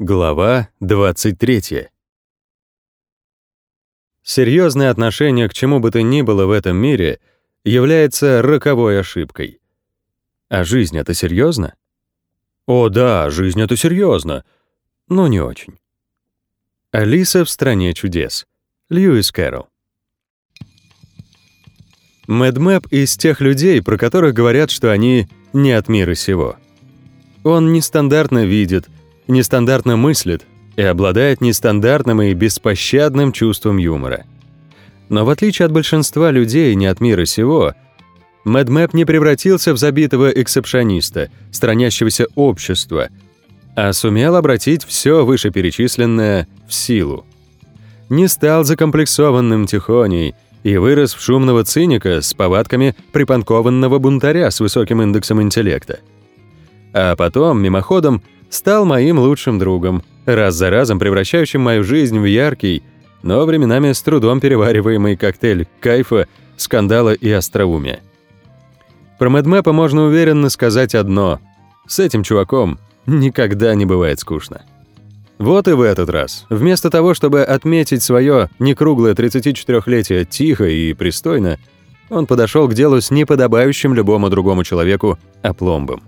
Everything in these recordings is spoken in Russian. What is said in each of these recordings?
Глава 23. Серьезное отношение к чему бы то ни было в этом мире является роковой ошибкой. А жизнь — это серьезно? О да, жизнь — это серьезно, но не очень. Алиса в «Стране чудес». Льюис Кэрролл. Мэдмэп из тех людей, про которых говорят, что они не от мира сего. Он нестандартно видит — нестандартно мыслит и обладает нестандартным и беспощадным чувством юмора. Но в отличие от большинства людей не от мира сего, Мэдмэп не превратился в забитого эксепшониста, странящегося общества, а сумел обратить все вышеперечисленное в силу. Не стал закомплексованным тихоней и вырос в шумного циника с повадками припанкованного бунтаря с высоким индексом интеллекта. А потом, мимоходом, стал моим лучшим другом, раз за разом превращающим мою жизнь в яркий, но временами с трудом перевариваемый коктейль кайфа, скандала и остроумия. Про Мэдмэпа можно уверенно сказать одно. С этим чуваком никогда не бывает скучно. Вот и в этот раз. Вместо того, чтобы отметить свое некруглое 34-летие тихо и пристойно, он подошел к делу с неподобающим любому другому человеку опломбом.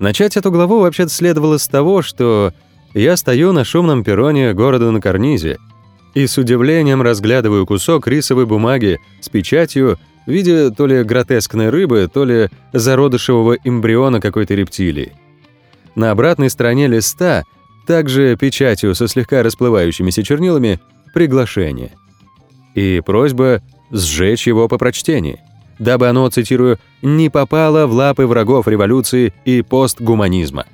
Начать эту главу вообще-то следовало с того, что я стою на шумном перроне города на карнизе и с удивлением разглядываю кусок рисовой бумаги с печатью в виде то ли гротескной рыбы, то ли зародышевого эмбриона какой-то рептилии. На обратной стороне листа, также печатью со слегка расплывающимися чернилами, приглашение. И просьба сжечь его по прочтении дабы оно, цитирую, «не попало в лапы врагов революции и постгуманизма».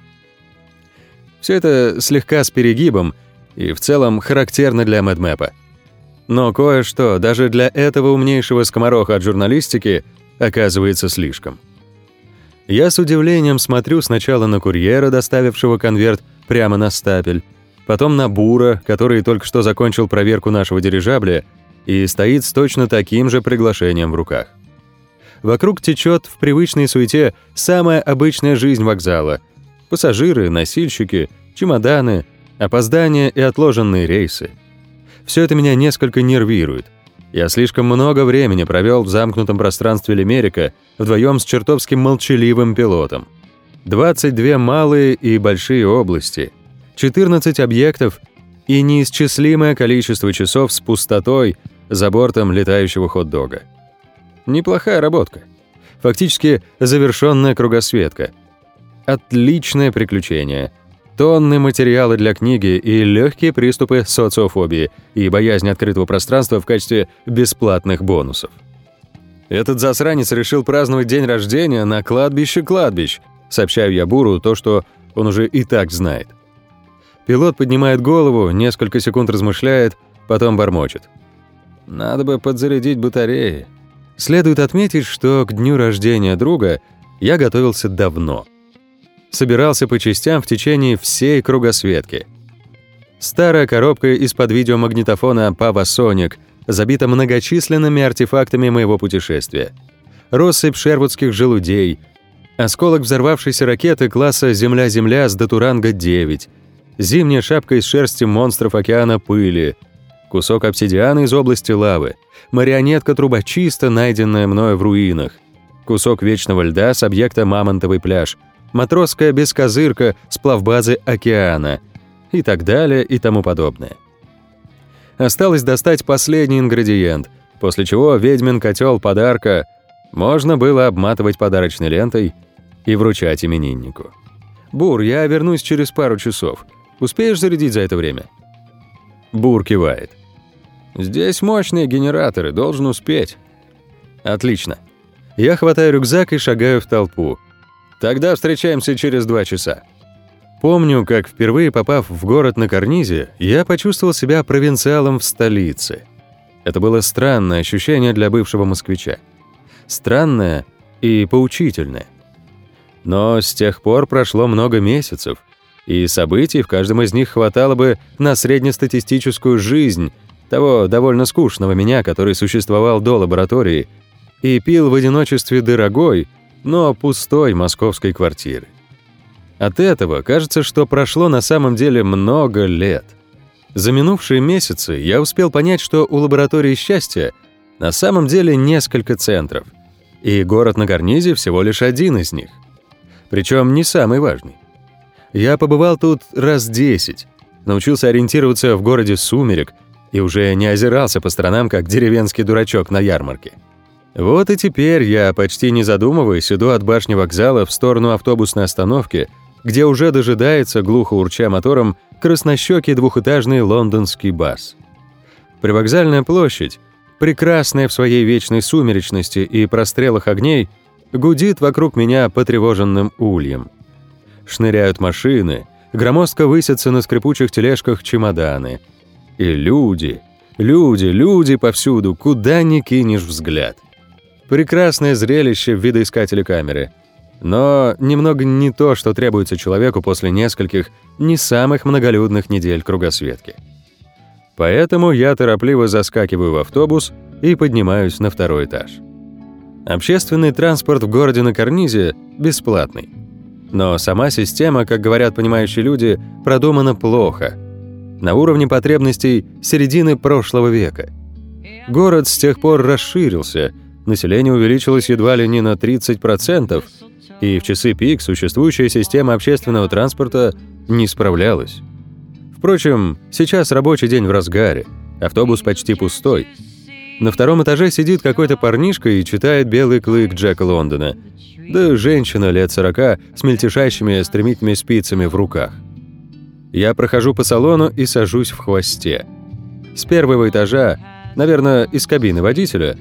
Все это слегка с перегибом и в целом характерно для Мэдмэпа. Но кое-что даже для этого умнейшего скомороха от журналистики оказывается слишком. Я с удивлением смотрю сначала на курьера, доставившего конверт прямо на стапель, потом на Бура, который только что закончил проверку нашего дирижабля и стоит с точно таким же приглашением в руках. Вокруг течет в привычной суете самая обычная жизнь вокзала. Пассажиры, носильщики, чемоданы, опоздания и отложенные рейсы. Все это меня несколько нервирует. Я слишком много времени провел в замкнутом пространстве Лимерика вдвоем с чертовски молчаливым пилотом. 22 малые и большие области, 14 объектов и неисчислимое количество часов с пустотой за бортом летающего хот-дога. Неплохая работка. Фактически завершенная кругосветка. Отличное приключение. Тонны материала для книги и легкие приступы социофобии и боязни открытого пространства в качестве бесплатных бонусов. Этот засранец решил праздновать день рождения на кладбище кладбищ. Сообщаю я Буру то, что он уже и так знает. Пилот поднимает голову, несколько секунд размышляет, потом бормочет. «Надо бы подзарядить батареи». Следует отметить, что к дню рождения друга я готовился давно. Собирался по частям в течение всей кругосветки. Старая коробка из-под видеомагнитофона Pavasonic забита многочисленными артефактами моего путешествия. Россыпь шервудских желудей, осколок взорвавшейся ракеты класса «Земля-Земля» с Датуранга-9, зимняя шапка из шерсти монстров океана пыли, кусок обсидиана из области лавы, марионетка трубочиста, найденная мною в руинах, кусок вечного льда с объекта Мамонтовый пляж, матросская бескозырка с плавбазы океана и так далее и тому подобное. Осталось достать последний ингредиент, после чего ведьмин котел подарка можно было обматывать подарочной лентой и вручать имениннику. «Бур, я вернусь через пару часов. Успеешь зарядить за это время?» Бур кивает. Здесь мощные генераторы, должен успеть. Отлично. Я хватаю рюкзак и шагаю в толпу. Тогда встречаемся через два часа. Помню, как впервые попав в город на карнизе, я почувствовал себя провинциалом в столице. Это было странное ощущение для бывшего москвича. Странное и поучительное. Но с тех пор прошло много месяцев, и событий в каждом из них хватало бы на среднестатистическую жизнь – того довольно скучного меня, который существовал до лаборатории, и пил в одиночестве дорогой, но пустой московской квартиры. От этого кажется, что прошло на самом деле много лет. За минувшие месяцы я успел понять, что у лаборатории счастья на самом деле несколько центров, и город на карнизе всего лишь один из них. Причем не самый важный. Я побывал тут раз десять, научился ориентироваться в городе сумерек и уже не озирался по сторонам, как деревенский дурачок на ярмарке. Вот и теперь я, почти не задумываясь, иду от башни вокзала в сторону автобусной остановки, где уже дожидается, глухо урча мотором, краснощекий двухэтажный лондонский бас. Привокзальная площадь, прекрасная в своей вечной сумеречности и прострелах огней, гудит вокруг меня потревоженным ульем. Шныряют машины, громоздко высятся на скрипучих тележках чемоданы. И люди, люди, люди повсюду, куда ни кинешь взгляд. Прекрасное зрелище в видоискателе камеры. Но немного не то, что требуется человеку после нескольких не самых многолюдных недель кругосветки. Поэтому я торопливо заскакиваю в автобус и поднимаюсь на второй этаж. Общественный транспорт в городе на карнизе бесплатный. Но сама система, как говорят понимающие люди, продумана плохо. На уровне потребностей середины прошлого века. Город с тех пор расширился, население увеличилось едва ли не на 30%, и в часы пик существующая система общественного транспорта не справлялась. Впрочем, сейчас рабочий день в разгаре, автобус почти пустой. На втором этаже сидит какой-то парнишка и читает «Белый клык» Джека Лондона. Да женщина лет сорока с мельтешащими стремительными спицами в руках. Я прохожу по салону и сажусь в хвосте. С первого этажа, наверное, из кабины водителя,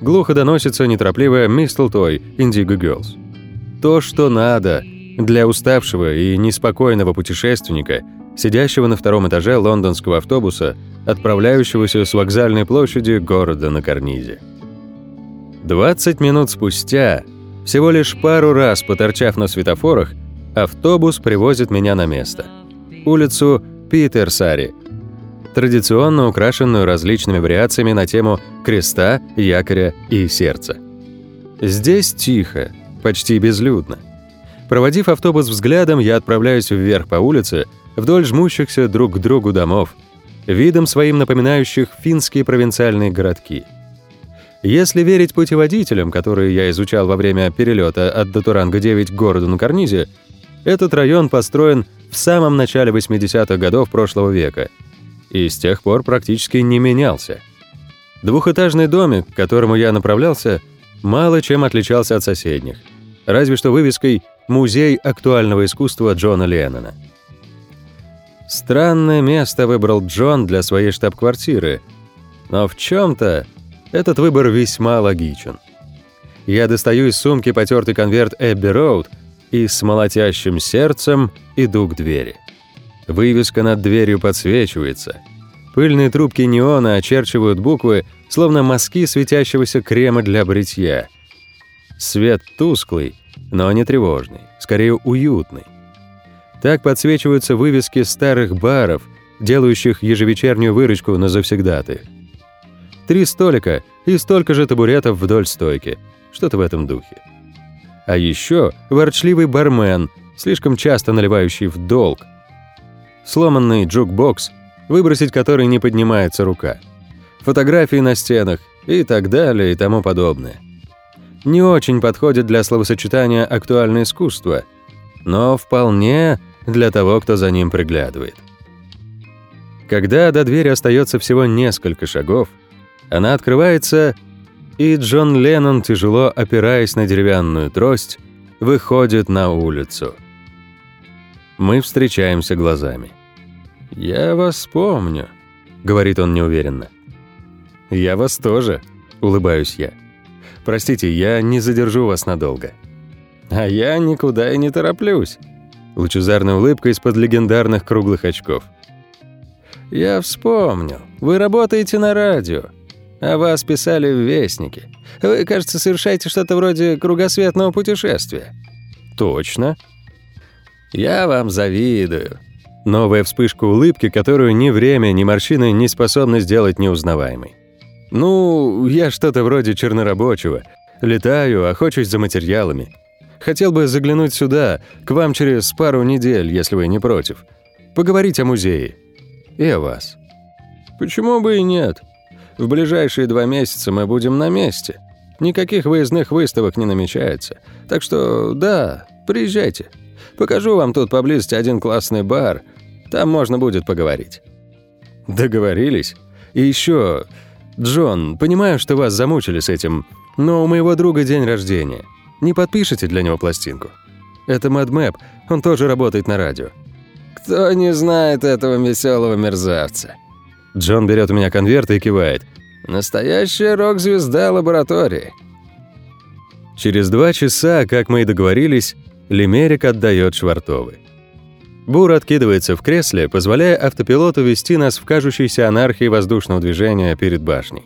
глухо доносится неторопливая «Мистлтой» Indigo Girls. То, что надо для уставшего и неспокойного путешественника – сидящего на втором этаже лондонского автобуса, отправляющегося с вокзальной площади города на карнизе. 20 минут спустя, всего лишь пару раз поторчав на светофорах, автобус привозит меня на место. Улицу Питерсари, традиционно украшенную различными вариациями на тему креста, якоря и сердца. Здесь тихо, почти безлюдно. Проводив автобус взглядом, я отправляюсь вверх по улице, вдоль жмущихся друг к другу домов, видом своим напоминающих финские провинциальные городки. Если верить путеводителям, которые я изучал во время перелета от Датуранга-9 к городу на Карнизе, этот район построен в самом начале 80-х годов прошлого века и с тех пор практически не менялся. Двухэтажный домик, к которому я направлялся, мало чем отличался от соседних, разве что вывеской «Музей актуального искусства Джона Леннона». Странное место выбрал Джон для своей штаб-квартиры, но в чем-то этот выбор весьма логичен. Я достаю из сумки потертый конверт Эбби Роуд и с молотящим сердцем иду к двери. Вывеска над дверью подсвечивается. Пыльные трубки неона очерчивают буквы, словно мазки светящегося крема для бритья. Свет тусклый, но не тревожный, скорее уютный. Так подсвечиваются вывески старых баров, делающих ежевечернюю выручку на завсегдатаях. Три столика и столько же табуретов вдоль стойки. Что-то в этом духе. А еще ворчливый бармен, слишком часто наливающий в долг. Сломанный джукбокс, выбросить который не поднимается рука. Фотографии на стенах и так далее и тому подобное. Не очень подходит для словосочетания «актуальное искусство», но вполне для того, кто за ним приглядывает. Когда до двери остается всего несколько шагов, она открывается, и Джон Леннон, тяжело опираясь на деревянную трость, выходит на улицу. Мы встречаемся глазами. «Я вас помню», — говорит он неуверенно. «Я вас тоже», — улыбаюсь я. «Простите, я не задержу вас надолго». «А я никуда и не тороплюсь», лучезарной улыбкой из-под легендарных круглых очков. «Я вспомнил. Вы работаете на радио. а вас писали в Вестнике. Вы, кажется, совершаете что-то вроде кругосветного путешествия». «Точно». «Я вам завидую». Новая вспышка улыбки, которую ни время, ни морщины не способны сделать неузнаваемой. «Ну, я что-то вроде чернорабочего. Летаю, охочусь за материалами. Хотел бы заглянуть сюда, к вам через пару недель, если вы не против. Поговорить о музее. И о вас. Почему бы и нет? В ближайшие два месяца мы будем на месте. Никаких выездных выставок не намечается. Так что, да, приезжайте. Покажу вам тут поблизости один классный бар. Там можно будет поговорить». «Договорились? И еще, Джон, понимаю, что вас замучили с этим, но у моего друга день рождения. Не подпишите для него пластинку? Это Мадмэп, он тоже работает на радио». «Кто не знает этого веселого мерзавца?» Джон берет у меня конверт и кивает. «Настоящая рок-звезда лаборатории». Через два часа, как мы и договорились, Лимерик отдает Швартовы. Бур откидывается в кресле, позволяя автопилоту вести нас в кажущейся анархии воздушного движения перед башней.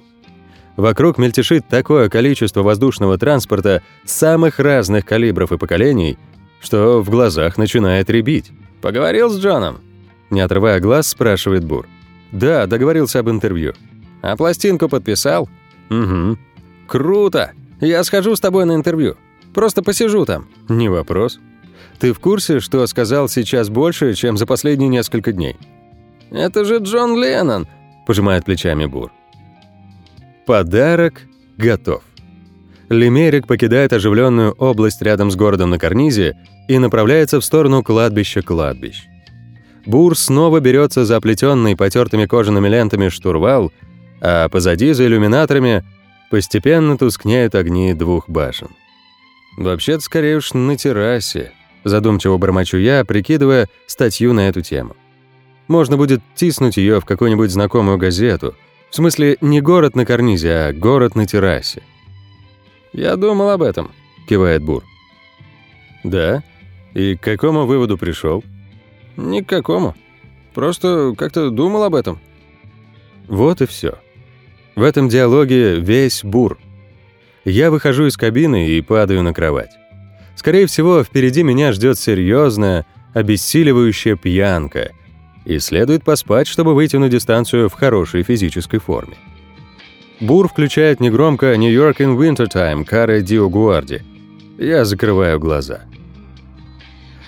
Вокруг мельтешит такое количество воздушного транспорта самых разных калибров и поколений, что в глазах начинает рябить. «Поговорил с Джоном?» Не отрывая глаз, спрашивает Бур. «Да, договорился об интервью». «А пластинку подписал?» «Угу». «Круто! Я схожу с тобой на интервью. Просто посижу там». «Не вопрос». «Ты в курсе, что сказал сейчас больше, чем за последние несколько дней?» «Это же Джон Леннон», – пожимает плечами Бур. Подарок готов. Лимерик покидает оживленную область рядом с городом на карнизе и направляется в сторону кладбища кладбищ. Бур снова берется за оплетенный потертыми кожаными лентами штурвал, а позади за иллюминаторами постепенно тускнеют огни двух башен. Вообще-то скорее уж на террасе, задумчиво бормочу я, прикидывая статью на эту тему. Можно будет тиснуть ее в какую-нибудь знакомую газету. В смысле, не город на карнизе, а город на террасе. «Я думал об этом», — кивает Бур. «Да? И к какому выводу пришел? «Ни к какому. Просто как-то думал об этом». Вот и все. В этом диалоге весь Бур — я выхожу из кабины и падаю на кровать. Скорее всего, впереди меня ждет серьезная, обессиливающая пьянка, и следует поспать, чтобы выйти на дистанцию в хорошей физической форме. Бур включает негромко «New York in Wintertime» Каре Дио Гуарди. Я закрываю глаза.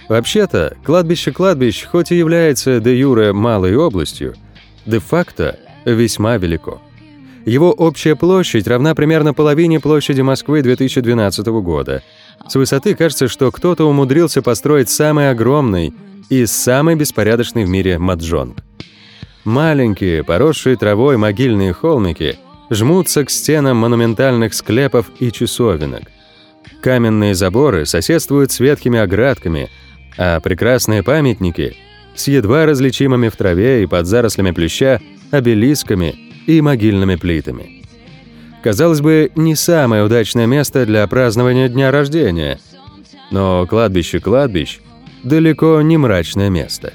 Вообще-то, кладбище кладбищ, хоть и является де юре малой областью, де-факто весьма велико. Его общая площадь равна примерно половине площади Москвы 2012 года. С высоты кажется, что кто-то умудрился построить самый огромный и самый беспорядочный в мире маджонг. Маленькие, поросшие травой могильные холмики жмутся к стенам монументальных склепов и часовенок. Каменные заборы соседствуют с ветхими оградками, а прекрасные памятники с едва различимыми в траве и под зарослями плюща обелисками и могильными плитами. Казалось бы, не самое удачное место для празднования дня рождения, но кладбище кладбищ далеко не мрачное место.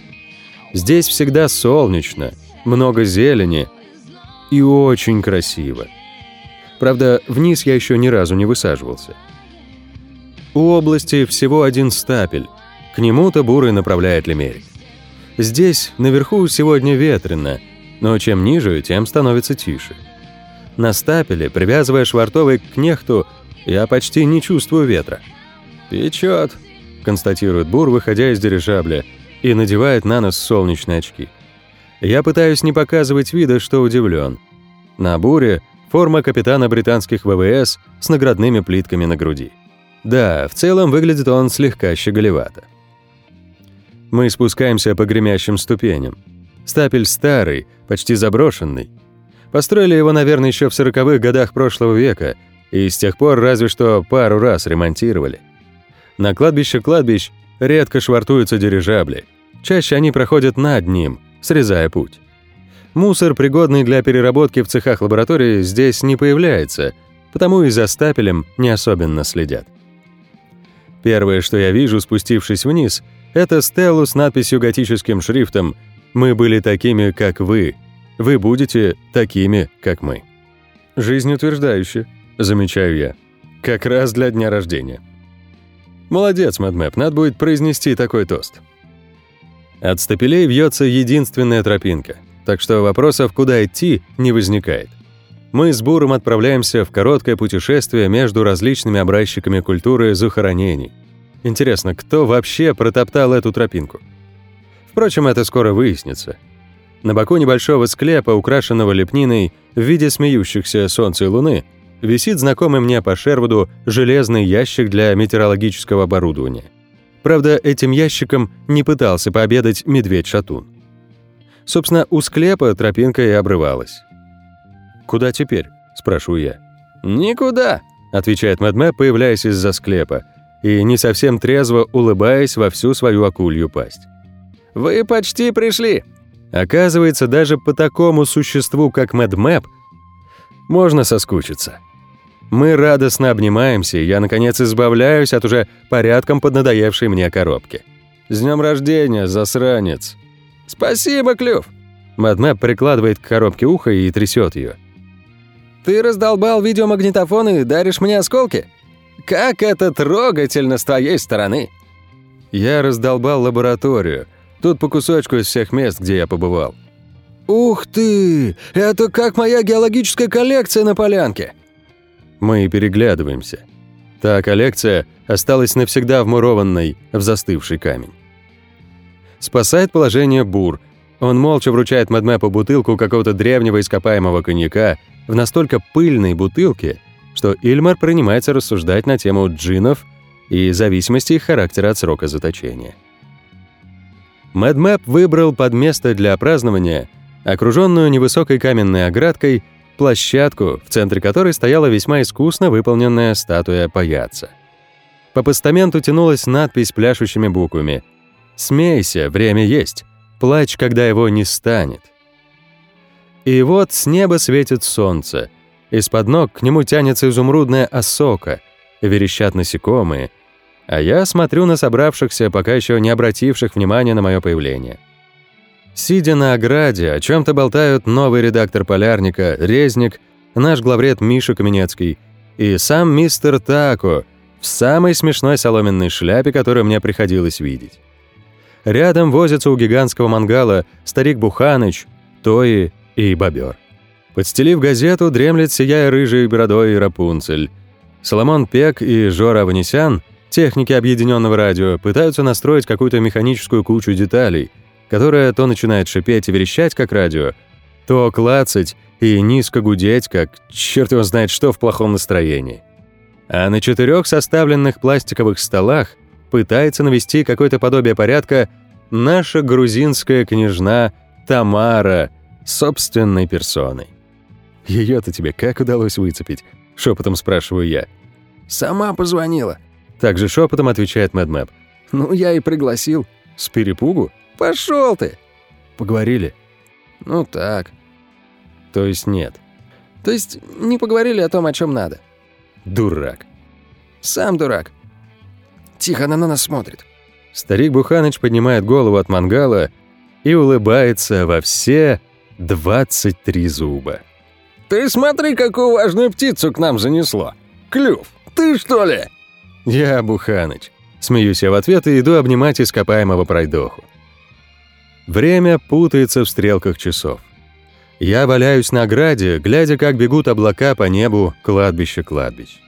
Здесь всегда солнечно, много зелени и очень красиво. Правда, вниз я еще ни разу не высаживался. У области всего один стапель. К нему-то бурый направляет Лемерик. Здесь, наверху, сегодня ветрено, но чем ниже, тем становится тише. На стапеле, привязывая швартовый к кнехту, я почти не чувствую ветра. «Печет», — констатирует Бур, выходя из дирижабля, и надевает на нос солнечные очки. Я пытаюсь не показывать вида, что удивлен. На Буре форма капитана британских ВВС с наградными плитками на груди. Да, в целом выглядит он слегка щеголевато. Мы спускаемся по гремящим ступеням. Стапель старый, почти заброшенный. Построили его, наверное, еще в сороковых годах прошлого века, и с тех пор разве что пару раз ремонтировали. На кладбище кладбищ редко швартуются дирижабли. Чаще они проходят над ним, срезая путь. Мусор, пригодный для переработки в цехах лаборатории, здесь не появляется, потому и за стапелем не особенно следят. Первое, что я вижу, спустившись вниз, это стелу с надписью готическим шрифтом мы были такими, как вы. Вы будете такими, как мы. Жизнеутверждающе, замечаю я. Как раз для дня рождения. Молодец, Мэдмэп, надо будет произнести такой тост. От стапелей вьется единственная тропинка, так что вопросов, куда идти, не возникает. Мы с Буром отправляемся в короткое путешествие между различными образчиками культуры захоронений. Интересно, кто вообще протоптал эту тропинку? Впрочем, это скоро выяснится. На боку небольшого склепа, украшенного лепниной в виде смеющихся солнца и луны, висит знакомый мне по Шервуду железный ящик для метеорологического оборудования. Правда, этим ящиком не пытался пообедать медведь-шатун. Собственно, у склепа тропинка и обрывалась. «Куда теперь?» – спрашиваю я. «Никуда», – отвечает Мэдмэ, появляясь из-за склепа, и не совсем трезво улыбаясь во всю свою акулью пасть. «Вы почти пришли. Оказывается, даже по такому существу, как Мэдмэп, можно соскучиться. Мы радостно обнимаемся, и я, наконец, избавляюсь от уже порядком поднадоевшей мне коробки. «С днем рождения, засранец!» «Спасибо, Клюв!» Мэдмэп прикладывает к коробке ухо и трясет ее. «Ты раздолбал видеомагнитофон и даришь мне осколки? Как это трогательно с твоей стороны!» Я раздолбал лабораторию – Тут по кусочку из всех мест, где я побывал. «Ух ты! Это как моя геологическая коллекция на полянке!» Мы переглядываемся. Та коллекция осталась навсегда вмурованной в застывший камень. Спасает положение Бур. Он молча вручает Мэдмэпу бутылку какого-то древнего ископаемого коньяка в настолько пыльной бутылке, что Ильмар принимается рассуждать на тему джинов и зависимости их характера от срока заточения. Мэдмэп выбрал под место для празднования окруженную невысокой каменной оградкой площадку, в центре которой стояла весьма искусно выполненная статуя паяца. По постаменту тянулась надпись пляшущими буквами. «Смейся, время есть, плачь, когда его не станет». И вот с неба светит солнце, из-под ног к нему тянется изумрудная осока, верещат насекомые — а я смотрю на собравшихся, пока еще не обративших внимания на мое появление. Сидя на ограде, о чем то болтают новый редактор «Полярника», Резник, наш главред Миша Каменецкий и сам мистер Тако в самой смешной соломенной шляпе, которую мне приходилось видеть. Рядом возится у гигантского мангала старик Буханыч, Тои и Бобер. Подстелив газету, дремлет сияя рыжей бородой Рапунцель. Соломон Пек и Жора Аванесян Техники объединенного радио пытаются настроить какую-то механическую кучу деталей, которая то начинает шипеть и верещать, как радио, то клацать и низко гудеть, как черт его знает что в плохом настроении. А на четырех составленных пластиковых столах пытается навести какое-то подобие порядка наша грузинская княжна Тамара собственной персоной. «Ее-то тебе как удалось выцепить?» — шепотом спрашиваю я. «Сама позвонила», также шепотом отвечает Мэдмэп. «Ну, я и пригласил». «С перепугу?» «Пошел ты!» «Поговорили?» «Ну так». «То есть нет?» «То есть не поговорили о том, о чем надо». «Дурак». «Сам дурак». «Тихо, она на нас смотрит». Старик Буханыч поднимает голову от мангала и улыбается во все 23 зуба. «Ты смотри, какую важную птицу к нам занесло! Клюв, ты что ли?» «Я Буханыч». Смеюсь я в ответ и иду обнимать ископаемого пройдоху. Время путается в стрелках часов. Я валяюсь на ограде, глядя, как бегут облака по небу кладбище-кладбищ.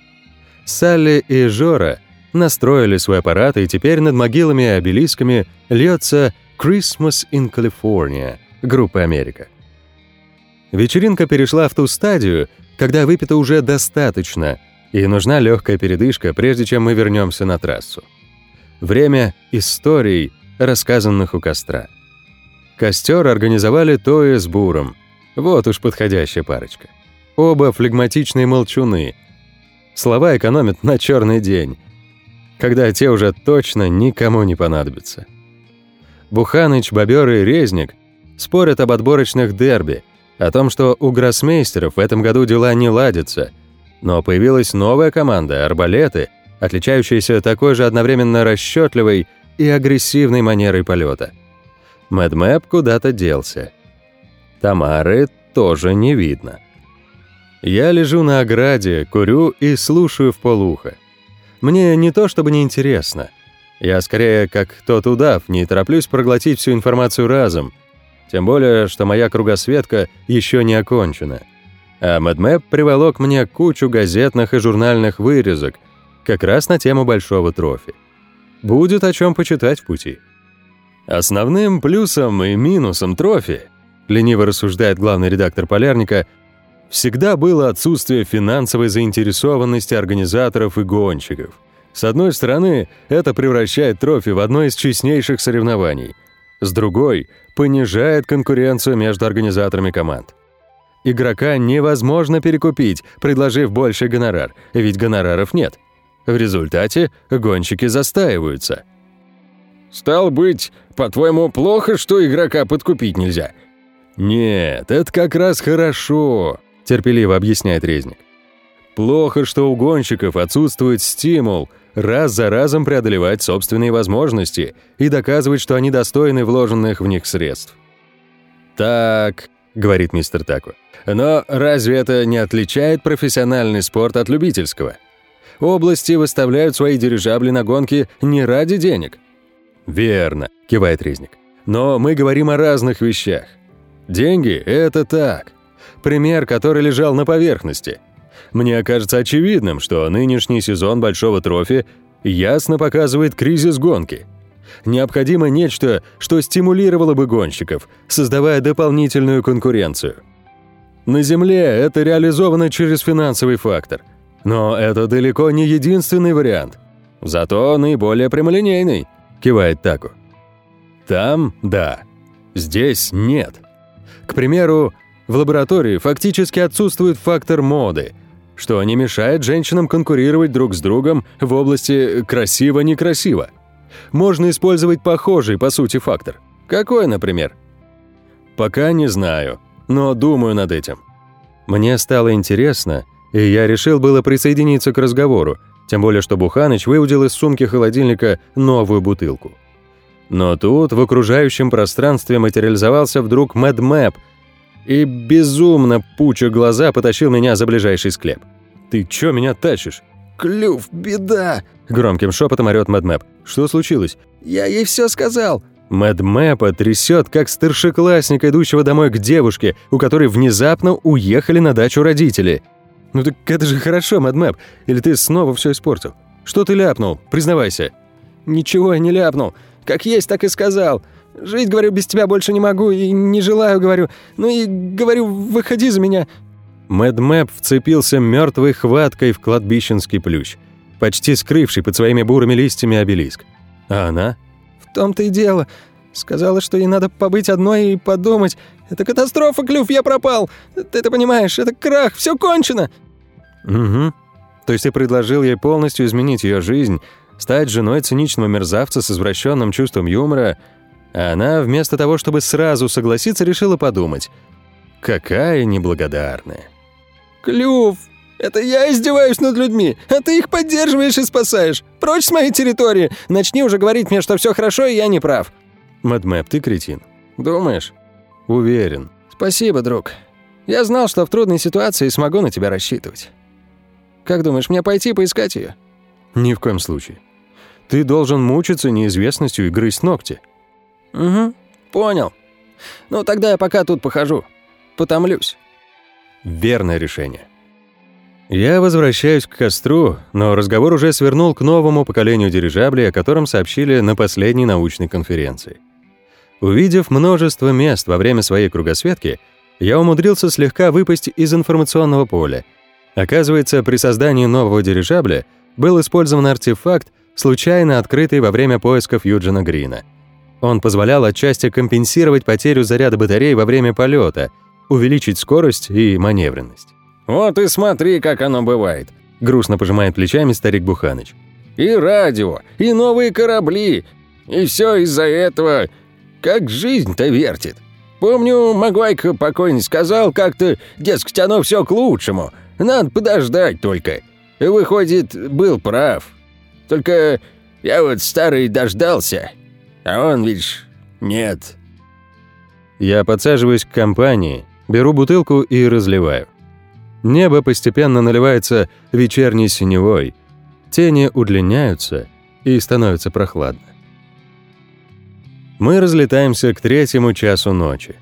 Салли и Жора настроили свой аппарат, и теперь над могилами и обелисками льется «Christmas in California» группы «Америка». Вечеринка перешла в ту стадию, когда выпито уже достаточно – и нужна легкая передышка, прежде чем мы вернемся на трассу. Время историй, рассказанных у костра. Костер организовали Тоя с Буром. Вот уж подходящая парочка. Оба флегматичные молчуны. Слова экономят на черный день, когда те уже точно никому не понадобятся. Буханыч, Бобер и Резник спорят об отборочных дерби, о том, что у гроссмейстеров в этом году дела не ладятся – но появилась новая команда – арбалеты, отличающиеся такой же одновременно расчетливой и агрессивной манерой полета. Мэдмэп куда-то делся. Тамары тоже не видно. Я лежу на ограде, курю и слушаю в полухо. Мне не то чтобы не интересно. Я скорее, как тот удав, не тороплюсь проглотить всю информацию разом. Тем более, что моя кругосветка еще не окончена а MadMap приволок мне кучу газетных и журнальных вырезок, как раз на тему большого трофи. Будет о чем почитать в пути. Основным плюсом и минусом трофи, лениво рассуждает главный редактор «Полярника», всегда было отсутствие финансовой заинтересованности организаторов и гонщиков. С одной стороны, это превращает трофи в одно из честнейших соревнований. С другой, понижает конкуренцию между организаторами команд. Игрока невозможно перекупить, предложив больший гонорар, ведь гонораров нет. В результате гонщики застаиваются. «Стал быть, по-твоему, плохо, что игрока подкупить нельзя?» «Нет, это как раз хорошо», – терпеливо объясняет Резник. «Плохо, что у гонщиков отсутствует стимул раз за разом преодолевать собственные возможности и доказывать, что они достойны вложенных в них средств». «Так», – говорит мистер Таку, – «но разве это не отличает профессиональный спорт от любительского? Области выставляют свои дирижабли на гонки не ради денег». «Верно», – кивает Резник. «Но мы говорим о разных вещах. Деньги – это так. Пример, который лежал на поверхности. Мне кажется очевидным, что нынешний сезон Большого трофи ясно показывает кризис гонки. Необходимо нечто, что стимулировало бы гонщиков, создавая дополнительную конкуренцию. На Земле это реализовано через финансовый фактор. Но это далеко не единственный вариант. Зато наиболее прямолинейный, кивает Таку. Там – да. Здесь – нет. К примеру, в лаборатории фактически отсутствует фактор моды, что не мешает женщинам конкурировать друг с другом в области «красиво-некрасиво». Можно использовать похожий, по сути, фактор. Какой, например? Пока не знаю, но думаю над этим. Мне стало интересно, и я решил было присоединиться к разговору, тем более что Буханыч выудил из сумки холодильника новую бутылку. Но тут в окружающем пространстве материализовался вдруг Мэдмэп и безумно, пуча глаза, потащил меня за ближайший склеп. «Ты чё меня тащишь?» «Клюв, беда!» — громким шепотом орёт Мэдмэп. «Что случилось?» «Я ей все сказал!» Мэдмэпа трясет, как старшеклассника, идущего домой к девушке, у которой внезапно уехали на дачу родители. «Ну так это же хорошо, Мэдмэп, или ты снова все испортил? Что ты ляпнул? Признавайся!» «Ничего я не ляпнул. Как есть, так и сказал. Жить, говорю, без тебя больше не могу и не желаю, говорю. Ну и, говорю, выходи за меня». Мэдмэп вцепился мертвой хваткой в кладбищенский плющ, почти скрывший под своими бурыми листьями обелиск. А она? «В том-то и дело. Сказала, что ей надо побыть одной и подумать. Это катастрофа, Клюв, я пропал. Ты это понимаешь, это крах, все кончено». «Угу. То есть ты предложил ей полностью изменить ее жизнь, стать женой циничного мерзавца с извращенным чувством юмора, а она, вместо того, чтобы сразу согласиться, решила подумать. Какая неблагодарная. «Клюв, это я издеваюсь над людьми, а ты их поддерживаешь и спасаешь. Прочь с моей территории. Начни уже говорить мне, что все хорошо, и я не прав». Мадмэп, ты кретин. «Думаешь?» «Уверен». «Спасибо, друг. Я знал, что в трудной ситуации смогу на тебя рассчитывать. Как думаешь, мне пойти поискать ее? «Ни в коем случае. Ты должен мучиться неизвестностью и грызть ногти». «Угу, понял. Ну, тогда я пока тут похожу. Потомлюсь». Верное решение. Я возвращаюсь к костру, но разговор уже свернул к новому поколению дирижаблей, о котором сообщили на последней научной конференции. Увидев множество мест во время своей кругосветки, я умудрился слегка выпасть из информационного поля. Оказывается, при создании нового дирижабля был использован артефакт, случайно открытый во время поисков Юджина Грина. Он позволял отчасти компенсировать потерю заряда батареи во время полета, увеличить скорость и маневренность. «Вот и смотри, как оно бывает», — грустно пожимает плечами старик Буханыч. «И радио, и новые корабли, и все из-за этого. Как жизнь-то вертит. Помню, Магуайк покойный сказал как-то, дескать, оно все к лучшему. Надо подождать только. Выходит, был прав. Только я вот старый дождался, а он, видишь, нет. Я подсаживаюсь к компании, беру бутылку и разливаю. Небо постепенно наливается вечерней синевой, тени удлиняются и становится прохладно. Мы разлетаемся к третьему часу ночи.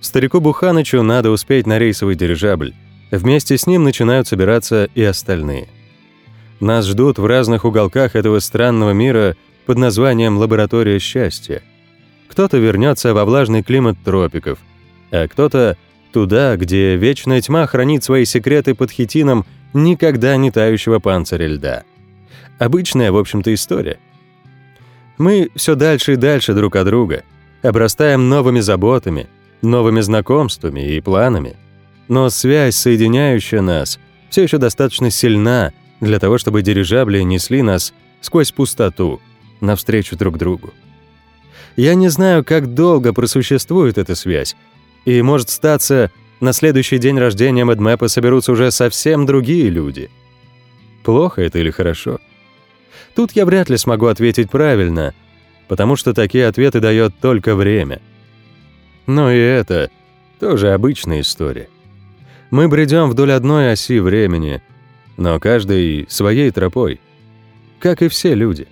Старику Буханычу надо успеть на рейсовый дирижабль. Вместе с ним начинают собираться и остальные. Нас ждут в разных уголках этого странного мира под названием «Лаборатория счастья». Кто-то вернется во влажный климат тропиков, а кто-то туда, где вечная тьма хранит свои секреты под хитином никогда не тающего панциря льда. Обычная, в общем-то, история. Мы все дальше и дальше друг от друга, обрастаем новыми заботами, новыми знакомствами и планами. Но связь, соединяющая нас, все еще достаточно сильна для того, чтобы дирижабли несли нас сквозь пустоту, навстречу друг другу. Я не знаю, как долго просуществует эта связь, и, может статься, на следующий день рождения Мэдмэпа соберутся уже совсем другие люди. Плохо это или хорошо? Тут я вряд ли смогу ответить правильно, потому что такие ответы дает только время. Но и это тоже обычная история. Мы бредем вдоль одной оси времени, но каждый своей тропой, как и все люди.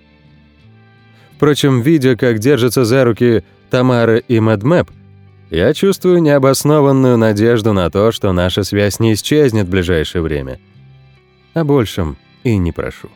Впрочем, видя, как держатся за руки Тамара и Мэдмэп, я чувствую необоснованную надежду на то, что наша связь не исчезнет в ближайшее время. О большем и не прошу.